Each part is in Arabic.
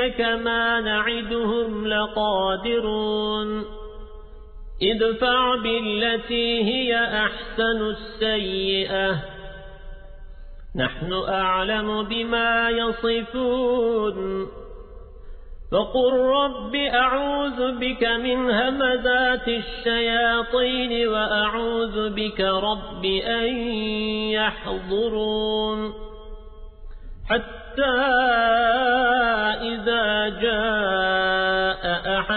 نريك ما نعدهم لقادرون. ادفع بالتي هي أحسن السيئة. نحن أعلم بما يصفون. فقل رب أعوذ بك من همذات الشياطين وأعوذ بك رب أن يحضرون. حتى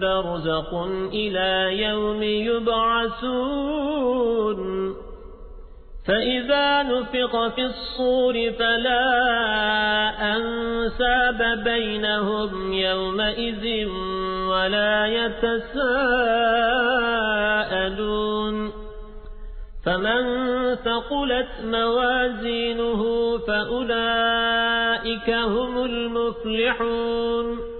برزق إلى يوم يبعثون. فإذا نفق في الصور فلا أنساب بينهم يومئذ ولا يتساءلون. فمن ثقلت موازينه فأولئك هم المفلحون.